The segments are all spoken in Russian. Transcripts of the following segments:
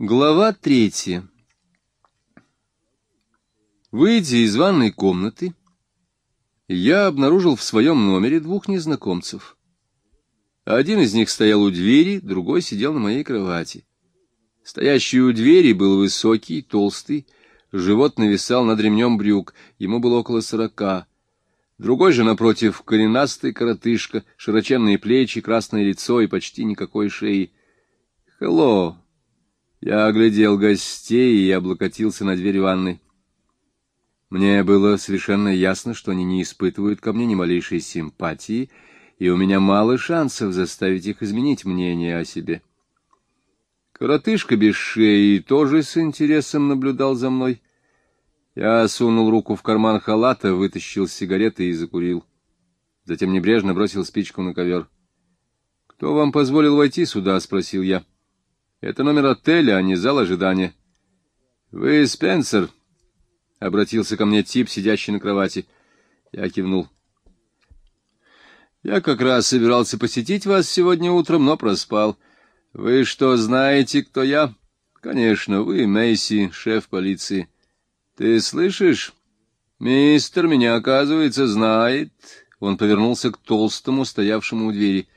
Глава третья Выйдя из ванной комнаты, я обнаружил в своем номере двух незнакомцев. Один из них стоял у двери, другой сидел на моей кровати. Стоящий у двери был высокий, толстый, живот нависал над ремнем брюк, ему было около сорока. Другой же, напротив, коренастый коротышка, широченные плечи, красное лицо и почти никакой шеи. «Хелло!» Я оглядел гостей и облокотился на дверь ванной. Мне было совершенно ясно, что они не испытывают ко мне ни малейшей симпатии, и у меня мало шансов заставить их изменить мнение о себе. Коротышка без шеи тоже с интересом наблюдал за мной. Я сунул руку в карман халата, вытащил сигареты и закурил. Затем небрежно бросил спичку на ковер. — Кто вам позволил войти сюда? — спросил я. — Это номер отеля, а не зал ожидания. — Вы Спенсер? —— обратился ко мне тип, сидящий на кровати. Я кивнул. — Я как раз собирался посетить вас сегодня утром, но проспал. Вы что, знаете, кто я? — Конечно, вы Мейси, шеф полиции. — Ты слышишь? Мистер меня, оказывается, знает. Он повернулся к толстому, стоявшему у двери.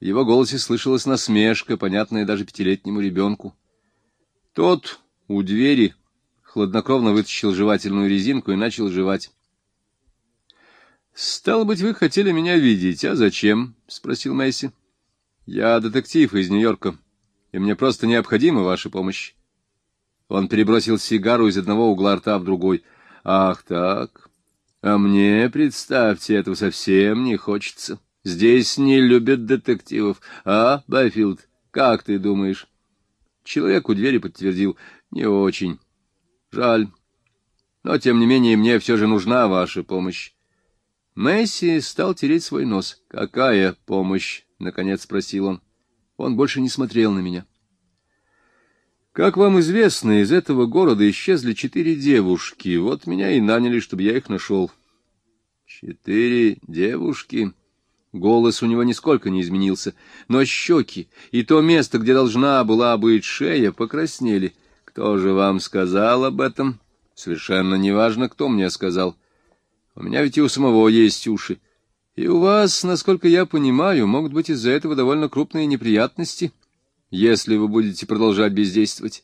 В его голосе слышалась насмешка, понятная даже пятилетнему ребенку. Тот у двери хладнокровно вытащил жевательную резинку и начал жевать. — Стало быть, вы хотели меня видеть, а зачем? — спросил Мэйси. — Я детектив из Нью-Йорка, и мне просто необходима ваша помощь. Он перебросил сигару из одного угла рта в другой. — Ах так? А мне, представьте, этого совсем не хочется. Здесь не любят детективов. А, Байфилд, как ты думаешь? Человек у двери подтвердил. — Не очень. Жаль. Но, тем не менее, мне все же нужна ваша помощь. Месси стал тереть свой нос. «Какая помощь?» — наконец спросил он. Он больше не смотрел на меня. «Как вам известно, из этого города исчезли четыре девушки. Вот меня и наняли, чтобы я их нашел». «Четыре девушки?» Голос у него нисколько не изменился, но щеки и то место, где должна была быть шея, покраснели — кто же вам сказал об этом? Совершенно неважно, кто мне сказал. У меня ведь и у самого есть уши. И у вас, насколько я понимаю, могут быть из-за этого довольно крупные неприятности, если вы будете продолжать бездействовать.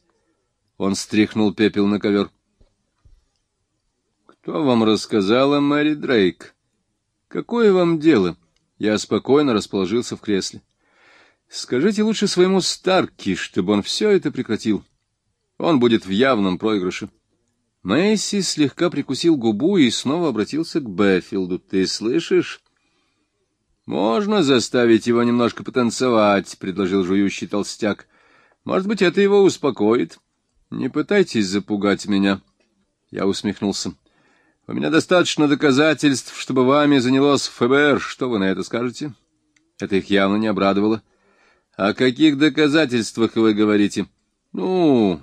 Он стряхнул пепел на ковер. Кто вам рассказал о Мэри Дрейк? Какое вам дело? Я спокойно расположился в кресле. Скажите лучше своему Старки, чтобы он все это прекратил. — он будет в явном проигрыше. Мэйси слегка прикусил губу и снова обратился к Бэффилду. — Ты слышишь? — Можно заставить его немножко потанцевать, — предложил жующий толстяк. — Может быть, это его успокоит. Не пытайтесь запугать меня. Я усмехнулся. — У меня достаточно доказательств, чтобы вами занялось ФБР. Что вы на это скажете? Это их явно не обрадовало. — О каких доказательствах вы говорите? — Ну,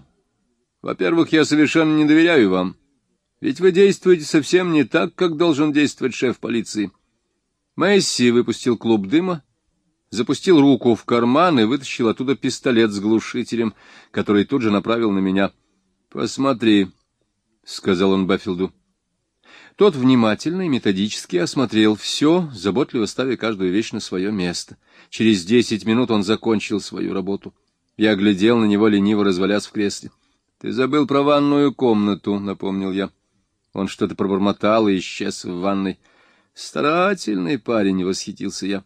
во-первых, я совершенно не доверяю вам. Ведь вы действуете совсем не так, как должен действовать шеф полиции. Месси выпустил клуб дыма, запустил руку в карман и вытащил оттуда пистолет с глушителем, который тут же направил на меня. — Посмотри, — сказал он Баффилду. Тот внимательно и методически осмотрел все, заботливо ставя каждую вещь на свое место. Через десять минут он закончил свою работу. Я глядел на него, лениво развалясь в кресле. — Ты забыл про ванную комнату, — напомнил я. Он что-то пробормотал и исчез в ванной. — Старательный парень, — восхитился я.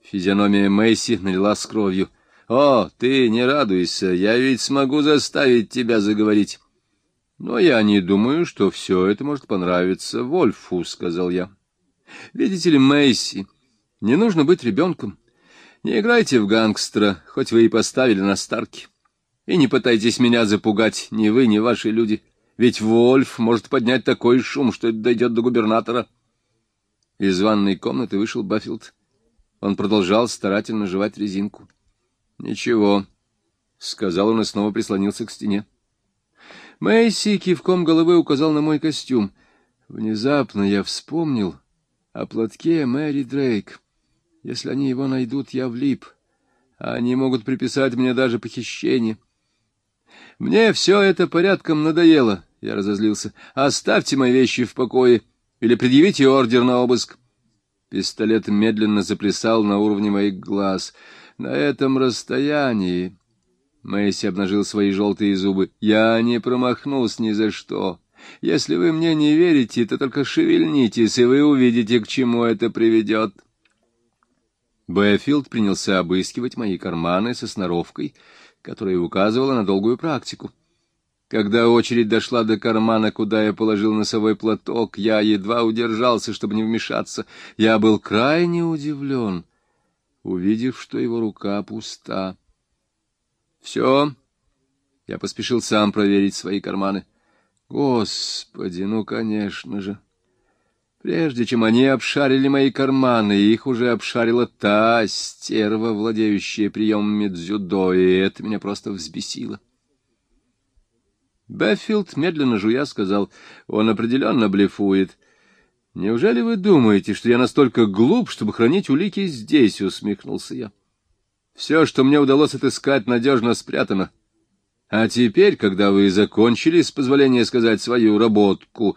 Физиономия Мэйси налилась кровью. — О, ты не радуйся, я ведь смогу заставить тебя заговорить. — Но я не думаю, что все это может понравиться Вольфу, — сказал я. — Видите ли, Мэйси, не нужно быть ребенком. Не играйте в гангстера, хоть вы и поставили на старки. И не пытайтесь меня запугать, ни вы, ни ваши люди. Ведь Вольф может поднять такой шум, что это дойдет до губернатора. Из ванной комнаты вышел Баффилд. Он продолжал старательно жевать резинку. — Ничего, — сказал он и снова прислонился к стене. Мэйси кивком головы указал на мой костюм. Внезапно я вспомнил о платке Мэри Дрейк. Если они его найдут, я влип. Они могут приписать мне даже похищение. — Мне все это порядком надоело, я разозлился. Оставьте мои вещи в покое или предъявите ордер на обыск. Пистолет медленно заплясал на уровне моих глаз. На этом расстоянии... Мэйси обнажил свои желтые зубы. «Я не промахнулся ни за что. Если вы мне не верите, то только шевельнитесь, и вы увидите, к чему это приведет». Бэффилд принялся обыскивать мои карманы со сноровкой, которая указывала на долгую практику. Когда очередь дошла до кармана, куда я положил носовой платок, я едва удержался, чтобы не вмешаться. Я был крайне удивлен, увидев, что его рука пуста. Все. Я поспешил сам проверить свои карманы. Господи, ну, конечно же. Прежде чем они обшарили мои карманы, их уже обшарила та стерва, владеющая приемами дзюдо, и это меня просто взбесило. Беффилд, медленно жуя, сказал, он определенно блефует. «Неужели вы думаете, что я настолько глуп, чтобы хранить улики здесь?» — усмехнулся я. «Все, что мне удалось отыскать, надежно спрятано. А теперь, когда вы закончили, с позволения сказать, свою работку,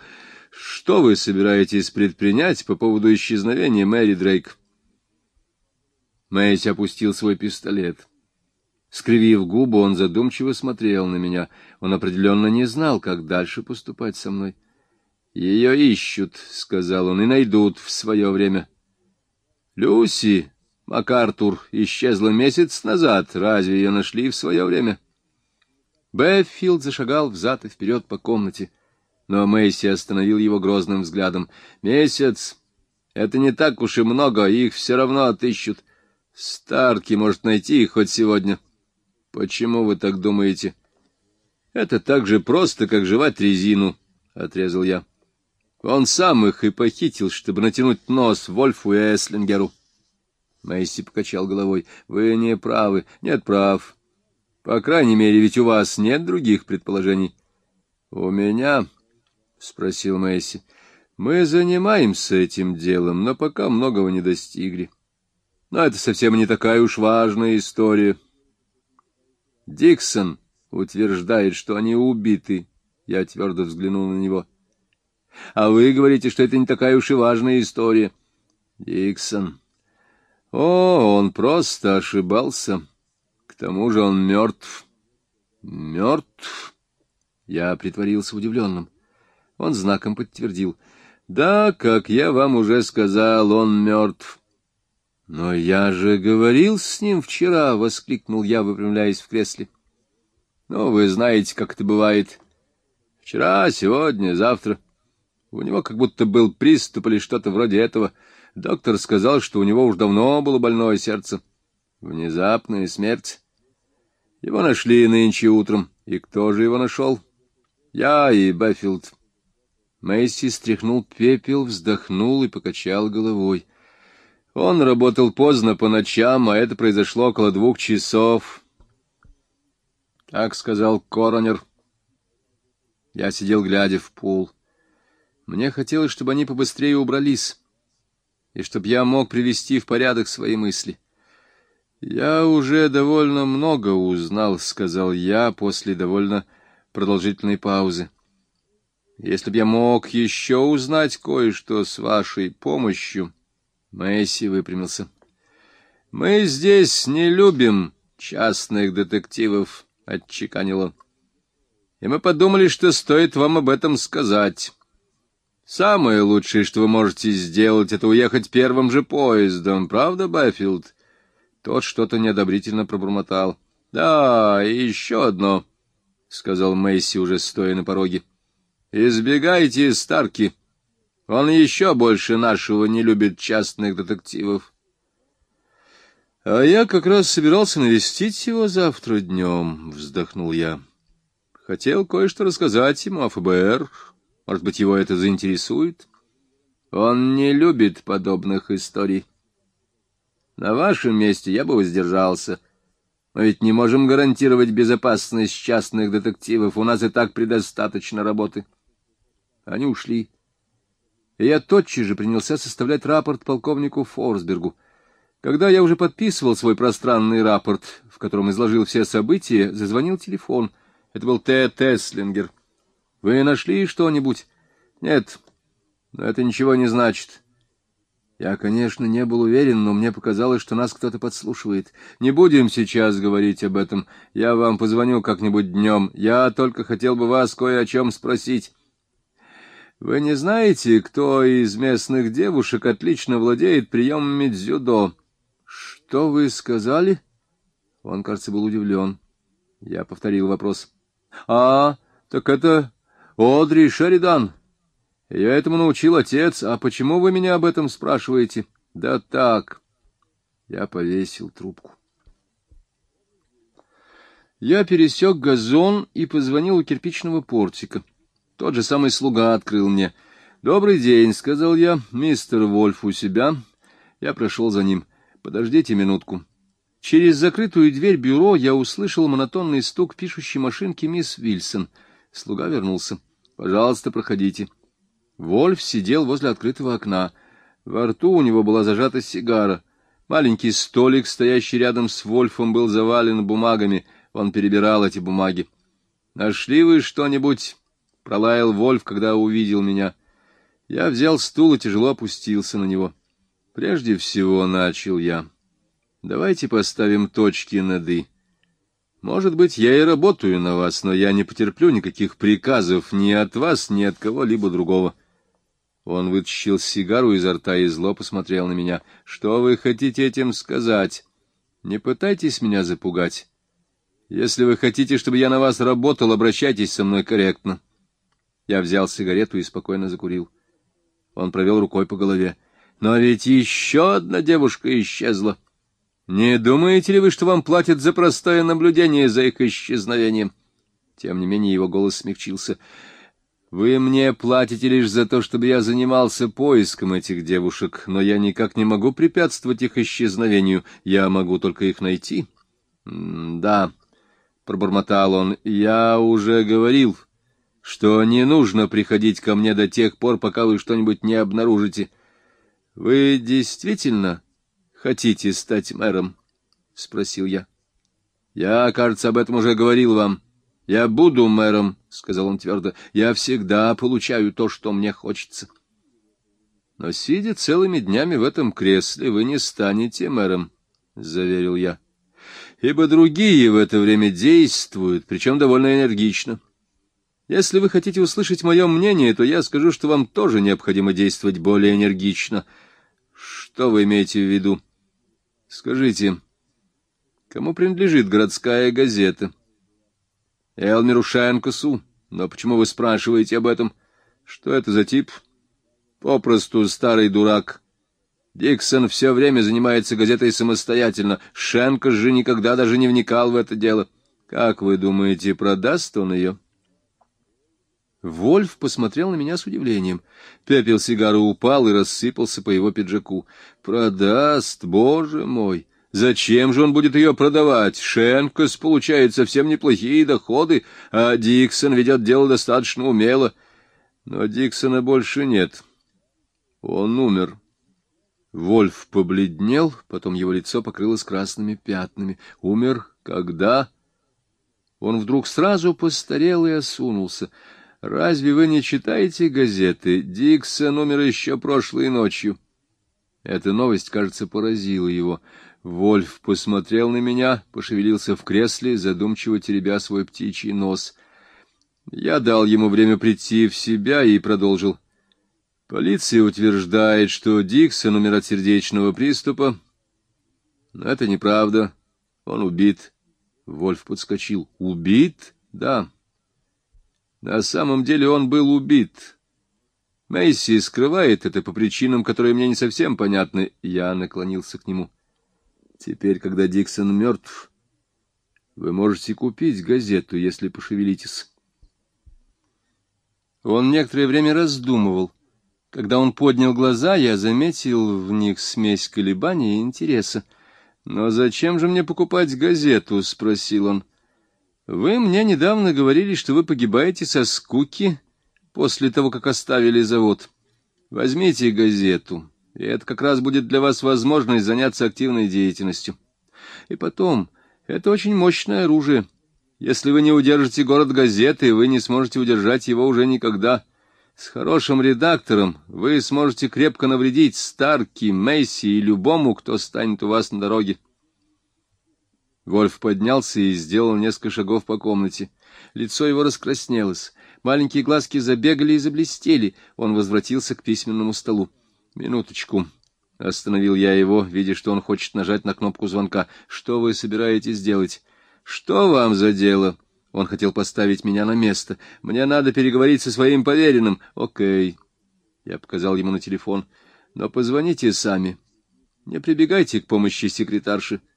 что вы собираетесь предпринять по поводу исчезновения Мэри Дрейк?» Мэйси опустил свой пистолет. Скривив губы, он задумчиво смотрел на меня. Он определенно не знал, как дальше поступать со мной. — Ее ищут, — сказал он, — и найдут в свое время. — Люси, МакАртур, исчезла месяц назад. Разве ее нашли в свое время? Бэффилд зашагал взад и вперед по комнате, но Мэйси остановил его грозным взглядом. — Месяц! Это не так уж и много, их все равно отыщут. Старки может найти их хоть сегодня. — Почему вы так думаете? Это так же просто, как жевать резину, отрезал я. Он сам их и похитил, чтобы натянуть нос Вольфу и Эслингеру. Мэйси покачал головой. Вы не правы. Нет прав. По крайней мере, ведь у вас нет других предположений. У меня, спросил Мэйси. Мы занимаемся этим делом, но пока многого не достигли. Но это совсем не такая уж важная история. Диксон утверждает, что они убиты. Я твердо взглянул на него. А вы говорите, что это не такая уж и важная история. Диксон. О, он просто ошибался. К тому же он мертв. Мертв? Я притворился удивленным. Он знаком подтвердил. Да, как я вам уже сказал, он мертв. — Но я же говорил с ним вчера, — воскликнул я, выпрямляясь в кресле. — Ну, вы знаете, как это бывает. Вчера, сегодня, завтра. У него как будто был приступ или что-то вроде этого. Доктор сказал, что у него уж давно было больное сердце. Внезапная смерть. Его нашли нынче утром. И кто же его нашел? Я и Бэффилд. Мэйси стряхнул пепел, вздохнул и покачал головой. — он работал поздно по ночам, а это произошло около двух часов. Так сказал коронер. Я сидел, глядя в пол. Мне хотелось, чтобы они побыстрее убрались, и чтобы я мог привести в порядок свои мысли. «Я уже довольно много узнал», — сказал я после довольно продолжительной паузы. «Если б я мог еще узнать кое-что с вашей помощью...» Мэйси выпрямился. — Мы здесь не любим частных детективов, — отчеканил он. — И мы подумали, что стоит вам об этом сказать. Самое лучшее, что вы можете сделать, — это уехать первым же поездом, правда, Байфилд? Тот что-то неодобрительно пробормотал. — Да, и еще одно, — сказал Мэйси, уже стоя на пороге. — Избегайте Старки. — он еще больше нашего не любит частных детективов. — А я как раз собирался навестить его завтра днем, — вздохнул я. Хотел кое-что рассказать ему о ФБР. Может быть, его это заинтересует? Он не любит подобных историй. На вашем месте я бы воздержался. Мы ведь не можем гарантировать безопасность частных детективов. У нас и так предостаточно работы. Они ушли и я тотчас же принялся составлять рапорт полковнику Форсбергу. Когда я уже подписывал свой пространный рапорт, в котором изложил все события, зазвонил телефон. Это был Т. Теслингер. Вы нашли что-нибудь? Нет, но это ничего не значит. Я, конечно, не был уверен, но мне показалось, что нас кто-то подслушивает. Не будем сейчас говорить об этом. Я вам позвоню как-нибудь днем. Я только хотел бы вас кое о чем спросить. Вы не знаете, кто из местных девушек отлично владеет приемами дзюдо? Что вы сказали? Он, кажется, был удивлен. Я повторил вопрос. А, так это Одри Шеридан. Я этому научил отец. А почему вы меня об этом спрашиваете? Да так. Я повесил трубку. Я пересек газон и позвонил у кирпичного портика. Тот же самый слуга открыл мне. «Добрый день», — сказал я. «Мистер Вольф у себя». Я прошел за ним. «Подождите минутку». Через закрытую дверь бюро я услышал монотонный стук пишущей машинки мисс Вильсон. Слуга вернулся. «Пожалуйста, проходите». Вольф сидел возле открытого окна. Во рту у него была зажата сигара. Маленький столик, стоящий рядом с Вольфом, был завален бумагами. Он перебирал эти бумаги. «Нашли вы что-нибудь?» — пролаял Вольф, когда увидел меня. Я взял стул и тяжело опустился на него. «Прежде всего, — начал я, — давайте поставим точки над «и». Может быть, я и работаю на вас, но я не потерплю никаких приказов ни от вас, ни от кого-либо другого». Он вытащил сигару изо рта и зло посмотрел на меня. «Что вы хотите этим сказать? Не пытайтесь меня запугать. Если вы хотите, чтобы я на вас работал, обращайтесь со мной корректно». Я взял сигарету и спокойно закурил. Он провел рукой по голове. «Но ведь еще одна девушка исчезла. Не думаете ли вы, что вам платят за простое наблюдение за их исчезновением?» Тем не менее его голос смягчился. Вы мне платите лишь за то, чтобы я занимался поиском этих девушек, но я никак не могу препятствовать их исчезновению, я могу только их найти. — Да, — пробормотал он, — я уже говорил, что не нужно приходить ко мне до тех пор, пока вы что-нибудь не обнаружите. — Вы действительно хотите стать мэром? — спросил я. — Я, кажется, об этом уже говорил вам. — Я буду мэром, — сказал он твердо. — Я всегда получаю то, что мне хочется. Но, сидя целыми днями в этом кресле, вы не станете мэром, — заверил я. Ибо другие в это время действуют, причем довольно энергично. Если вы хотите услышать мое мнение, то я скажу, что вам тоже необходимо действовать более энергично. Что вы имеете в виду? Скажите, кому принадлежит городская газета? — Элмеру Шенкусу. Но почему вы спрашиваете об этом? Что это за тип? Попросту старый дурак. Диксон все время занимается газетой самостоятельно. Шенкус же никогда даже не вникал в это дело. Как вы думаете, продаст он ее? Вольф посмотрел на меня с удивлением. Пепел сигары упал и рассыпался по его пиджаку. «Продаст, боже мой! Зачем же он будет ее продавать? Шенкос получает совсем неплохие доходы, а Диксон ведет дело достаточно умело. Но Диксона больше нет. Он умер. Вольф побледнел, потом его лицо покрылось красными пятнами. Умер когда? Он вдруг сразу постарел и осунулся. Разве вы не читаете газеты? Диксон умер еще прошлой ночью. Эта новость, кажется, поразила его. Вольф посмотрел на меня, пошевелился в кресле, задумчиво теребя свой птичий нос. Я дал ему время прийти в себя и продолжил. Полиция утверждает, что Диксон умер от сердечного приступа. Но это неправда. Он убит. Вольф подскочил. Убит? Да. На самом деле он был убит. Мэйси скрывает это по причинам, которые мне не совсем понятны. Я наклонился к нему. — Теперь, когда Диксон мертв, вы можете купить газету, если пошевелитесь. Он некоторое время раздумывал. Когда он поднял глаза, я заметил в них смесь колебаний и интереса. «Но зачем же мне покупать газету?» — спросил он. «Вы мне недавно говорили, что вы погибаете со скуки после того, как оставили завод. Возьмите газету, и это как раз будет для вас возможность заняться активной деятельностью. И потом, это очень мощное оружие. Если вы не удержите город газеты, вы не сможете удержать его уже никогда. С хорошим редактором вы сможете крепко навредить Старки, Мейси и любому, кто станет у вас на дороге. Вольф поднялся и сделал несколько шагов по комнате. Лицо его раскраснелось, маленькие глазки забегали и заблестели. Он возвратился к письменному столу. — Минуточку, — остановил я его, видя, что он хочет нажать на кнопку звонка. — Что вы собираетесь делать? — Что вам за дело? Он хотел поставить меня на место. Мне надо переговорить со своим поверенным. — Окей. Я показал ему на телефон. — Но позвоните сами. Не прибегайте к помощи секретарши. —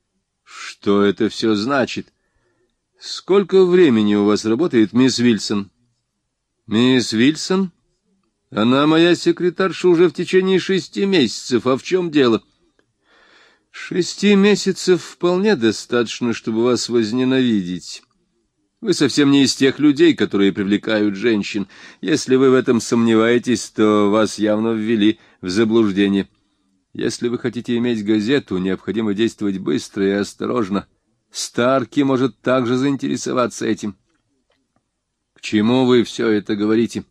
что это все значит? Сколько времени у вас работает мисс Вильсон? Мисс Вильсон? Она моя секретарша уже в течение шести месяцев. А в чем дело? Шести месяцев вполне достаточно, чтобы вас возненавидеть. Вы совсем не из тех людей, которые привлекают женщин. Если вы в этом сомневаетесь, то вас явно ввели в заблуждение. Если вы хотите иметь газету, необходимо действовать быстро и осторожно. Старки может также заинтересоваться этим. — К чему вы все это говорите?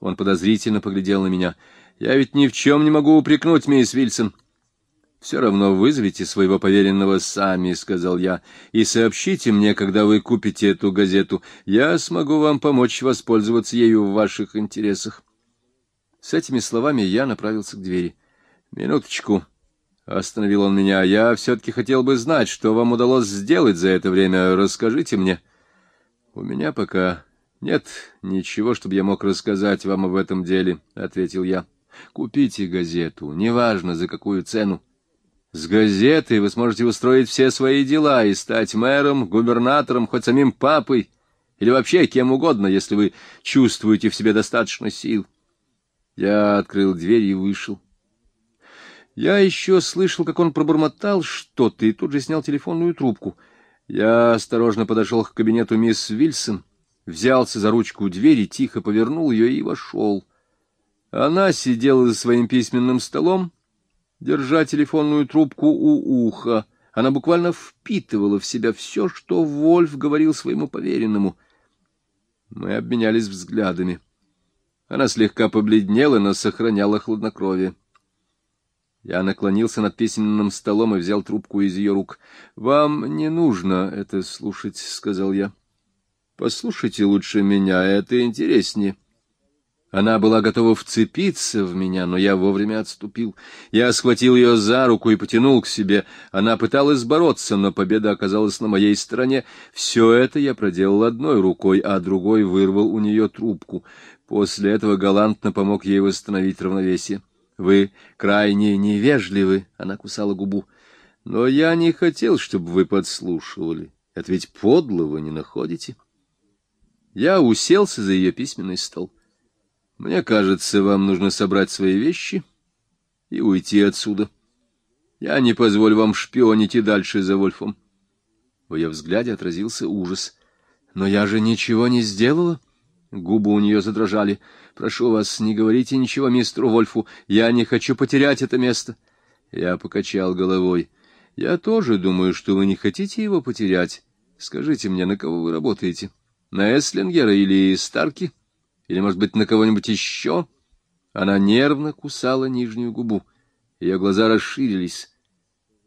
Он подозрительно поглядел на меня. — Я ведь ни в чем не могу упрекнуть, мисс Вильсон. — Все равно вызовите своего поверенного сами, — сказал я, — и сообщите мне, когда вы купите эту газету. Я смогу вам помочь воспользоваться ею в ваших интересах. С этими словами я направился к двери. —— Минуточку, — остановил он меня, — я все-таки хотел бы знать, что вам удалось сделать за это время. Расскажите мне. — У меня пока нет ничего, чтобы я мог рассказать вам об этом деле, — ответил я. — Купите газету, неважно за какую цену. С газетой вы сможете устроить все свои дела и стать мэром, губернатором, хоть самим папой или вообще кем угодно, если вы чувствуете в себе достаточно сил. Я открыл дверь и вышел. Я еще слышал, как он пробормотал что-то, и тут же снял телефонную трубку. Я осторожно подошел к кабинету мисс Вильсон, взялся за ручку двери, тихо повернул ее и вошел. Она сидела за своим письменным столом, держа телефонную трубку у уха. Она буквально впитывала в себя все, что Вольф говорил своему поверенному. Мы обменялись взглядами. Она слегка побледнела, но сохраняла хладнокровие. Я наклонился над письменным столом и взял трубку из ее рук. — Вам не нужно это слушать, — сказал я. — Послушайте лучше меня, это интереснее. Она была готова вцепиться в меня, но я вовремя отступил. Я схватил ее за руку и потянул к себе. Она пыталась бороться, но победа оказалась на моей стороне. Все это я проделал одной рукой, а другой вырвал у нее трубку. После этого галантно помог ей восстановить равновесие. Вы крайне невежливы, — она кусала губу. Но я не хотел, чтобы вы подслушивали. Это ведь подло вы не находите. Я уселся за ее письменный стол. Мне кажется, вам нужно собрать свои вещи и уйти отсюда. Я не позволю вам шпионить и дальше за Вольфом. В ее взгляде отразился ужас. Но я же ничего не сделала. Губы у нее задрожали. Прошу вас, не говорите ничего мистеру Вольфу. Я не хочу потерять это место. Я покачал головой. Я тоже думаю, что вы не хотите его потерять. Скажите мне, на кого вы работаете? На Эслингера или Старки? Или, может быть, на кого-нибудь еще? Она нервно кусала нижнюю губу. Ее глаза расширились.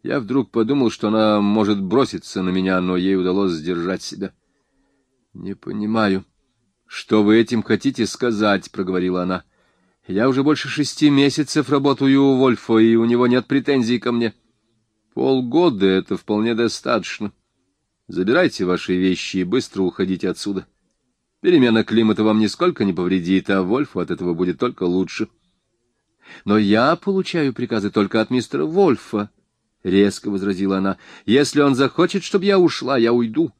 Я вдруг подумал, что она может броситься на меня, но ей удалось сдержать себя. — Не понимаю, «Что вы этим хотите сказать?» — проговорила она. «Я уже больше шести месяцев работаю у Вольфа, и у него нет претензий ко мне. Полгода — это вполне достаточно. Забирайте ваши вещи и быстро уходите отсюда. Перемена климата вам нисколько не повредит, а Вольфу от этого будет только лучше». «Но я получаю приказы только от мистера Вольфа», — резко возразила она. «Если он захочет, чтобы я ушла, я уйду.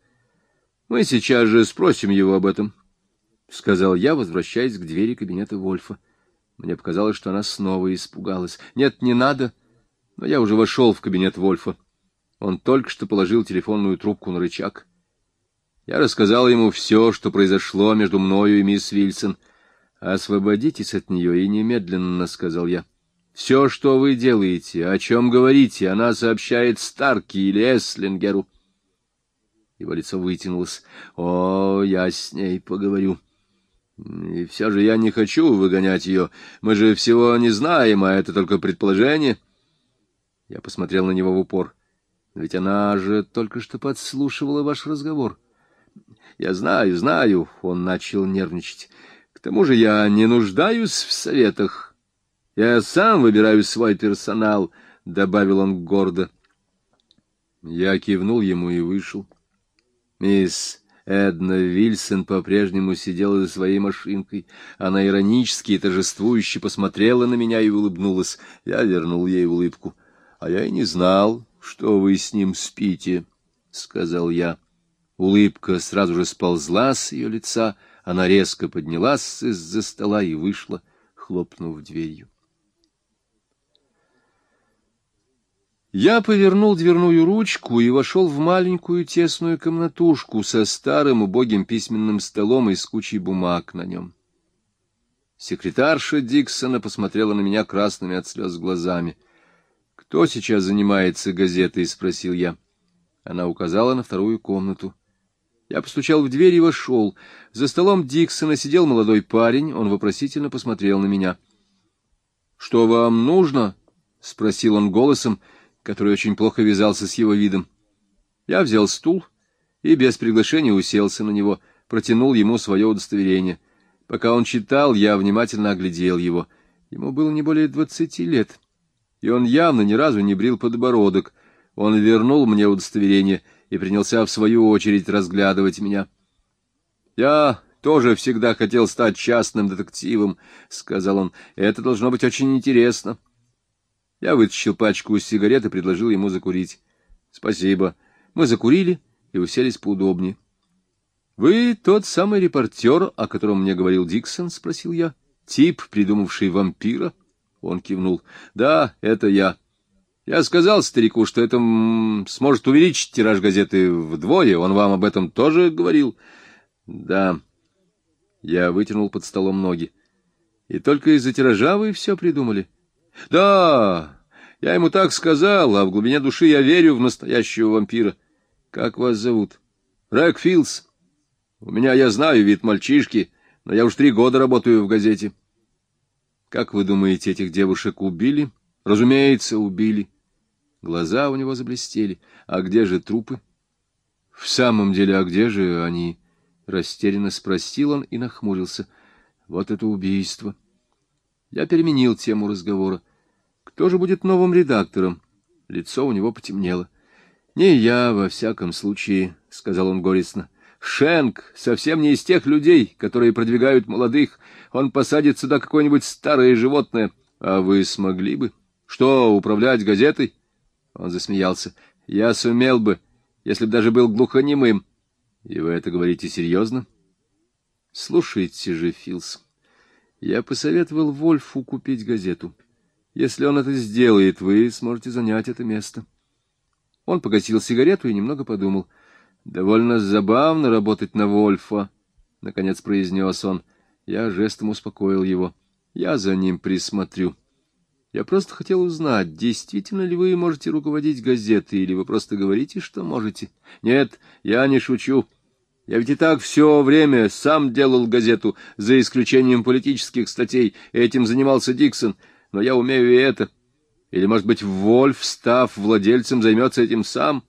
Мы сейчас же спросим его об этом». — сказал я, возвращаясь к двери кабинета Вольфа. Мне показалось, что она снова испугалась. — Нет, не надо. Но я уже вошел в кабинет Вольфа. Он только что положил телефонную трубку на рычаг. Я рассказал ему все, что произошло между мною и мисс Вильсон. «Освободитесь от нее и немедленно», — сказал я. «Все, что вы делаете, о чем говорите, она сообщает Старки или Эслингеру». Его лицо вытянулось. «О, я с ней поговорю». И все же я не хочу выгонять ее. Мы же всего не знаем, а это только предположение. Я посмотрел на него в упор. Ведь она же только что подслушивала ваш разговор. Я знаю, знаю, он начал нервничать. К тому же я не нуждаюсь в советах. Я сам выбираю свой персонал, — добавил он гордо. Я кивнул ему и вышел. Мисс Эдна Вильсон по-прежнему сидела за своей машинкой. Она иронически и торжествующе посмотрела на меня и улыбнулась. Я вернул ей улыбку. — А я и не знал, что вы с ним спите, — сказал я. Улыбка сразу же сползла с ее лица, она резко поднялась из-за стола и вышла, хлопнув дверью. Я повернул дверную ручку и вошел в маленькую тесную комнатушку со старым убогим письменным столом и с кучей бумаг на нем. Секретарша Диксона посмотрела на меня красными от слез глазами. — Кто сейчас занимается газетой? — спросил я. Она указала на вторую комнату. Я постучал в дверь и вошел. За столом Диксона сидел молодой парень, он вопросительно посмотрел на меня. — Что вам нужно? — спросил он голосом, — который очень плохо вязался с его видом. Я взял стул и без приглашения уселся на него, протянул ему свое удостоверение. Пока он читал, я внимательно оглядел его. Ему было не более двадцати лет, и он явно ни разу не брил подбородок. Он вернул мне удостоверение и принялся в свою очередь разглядывать меня. «Я тоже всегда хотел стать частным детективом», — сказал он. «Это должно быть очень интересно». Я вытащил пачку сигарет и предложил ему закурить. — Спасибо. Мы закурили и уселись поудобнее. — Вы тот самый репортер, о котором мне говорил Диксон? — спросил я. — Тип, придумавший вампира? Он кивнул. — Да, это я. Я сказал старику, что это сможет увеличить тираж газеты вдвое. Он вам об этом тоже говорил? — Да. Я вытянул под столом ноги. — И только из-за тиража вы все придумали? — да, я ему так сказал, а в глубине души я верю в настоящего вампира. Как вас зовут? Рэк Филдс. У меня, я знаю, вид мальчишки, но я уж три года работаю в газете. Как вы думаете, этих девушек убили? Разумеется, убили. Глаза у него заблестели. А где же трупы? В самом деле, а где же они? Растерянно спросил он и нахмурился. Вот это убийство. Я переменил тему разговора. Кто же будет новым редактором? Лицо у него потемнело. — Не я, во всяком случае, — сказал он горестно. — Шенк совсем не из тех людей, которые продвигают молодых. Он посадит сюда какое-нибудь старое животное. А вы смогли бы? Что, управлять газетой? Он засмеялся. — Я сумел бы, если бы даже был глухонемым. — И вы это говорите серьезно? — Слушайте же, Филс. Я посоветовал Вольфу купить газету. Если он это сделает, вы сможете занять это место. Он погасил сигарету и немного подумал. «Довольно забавно работать на Вольфа», — наконец произнес он. Я жестом успокоил его. «Я за ним присмотрю. Я просто хотел узнать, действительно ли вы можете руководить газетой, или вы просто говорите, что можете. Нет, я не шучу». Я ведь и так все время сам делал газету, за исключением политических статей. Этим занимался Диксон. Но я умею и это. Или, может быть, Вольф, став владельцем, займется этим сам?